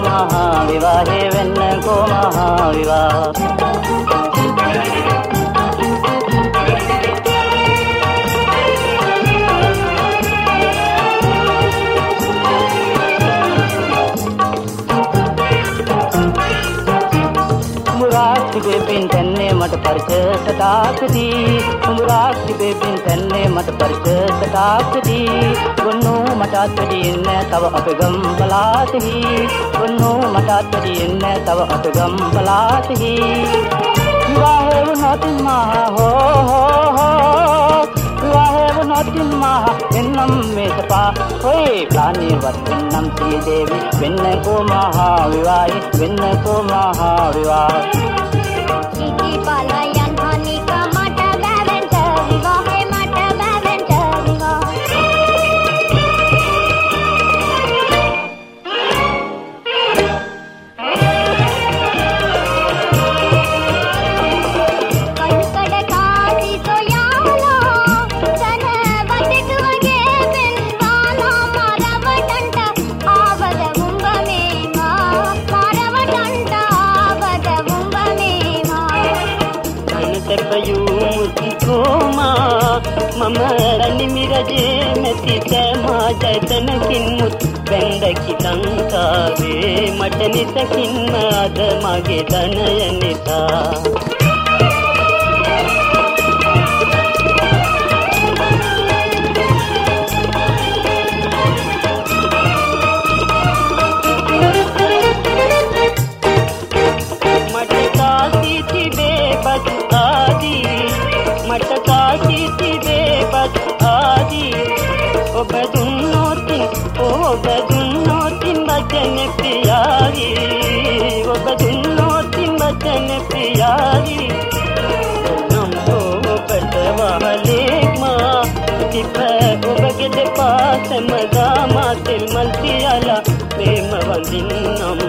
महाविवाहे वेन्न को महाविवाह। परख सताकदी उमराक दिबे बिन तन्ने मत परख सताकदी गुन्नो मटातदी इन्ने तव अपगम बलात। ही गुन्नो मटातदी इन्ने तव अपगम बलात। ही वाहे नोति महा, हो हो हो। वाहे नोति महा इन्नम में सपा। होए प्राणी वर्तिन्नम श्री देवी विन्न को महा विवाह विन्न को महा विवाह। අනතපයූමුත්කෝමා මම රනිමිරජේ නැති සෑමා ජයතනකින් මුත් බැන්දකි ලංකාවේ මට නිසකින්ම අද මගේ ධනය නිසා. बदुन्नो तिम बचन प्यारी वो बदुन्नो बचन प्यारी। नमो मदा मातिल मल्तियाला प्रेम वंदिनम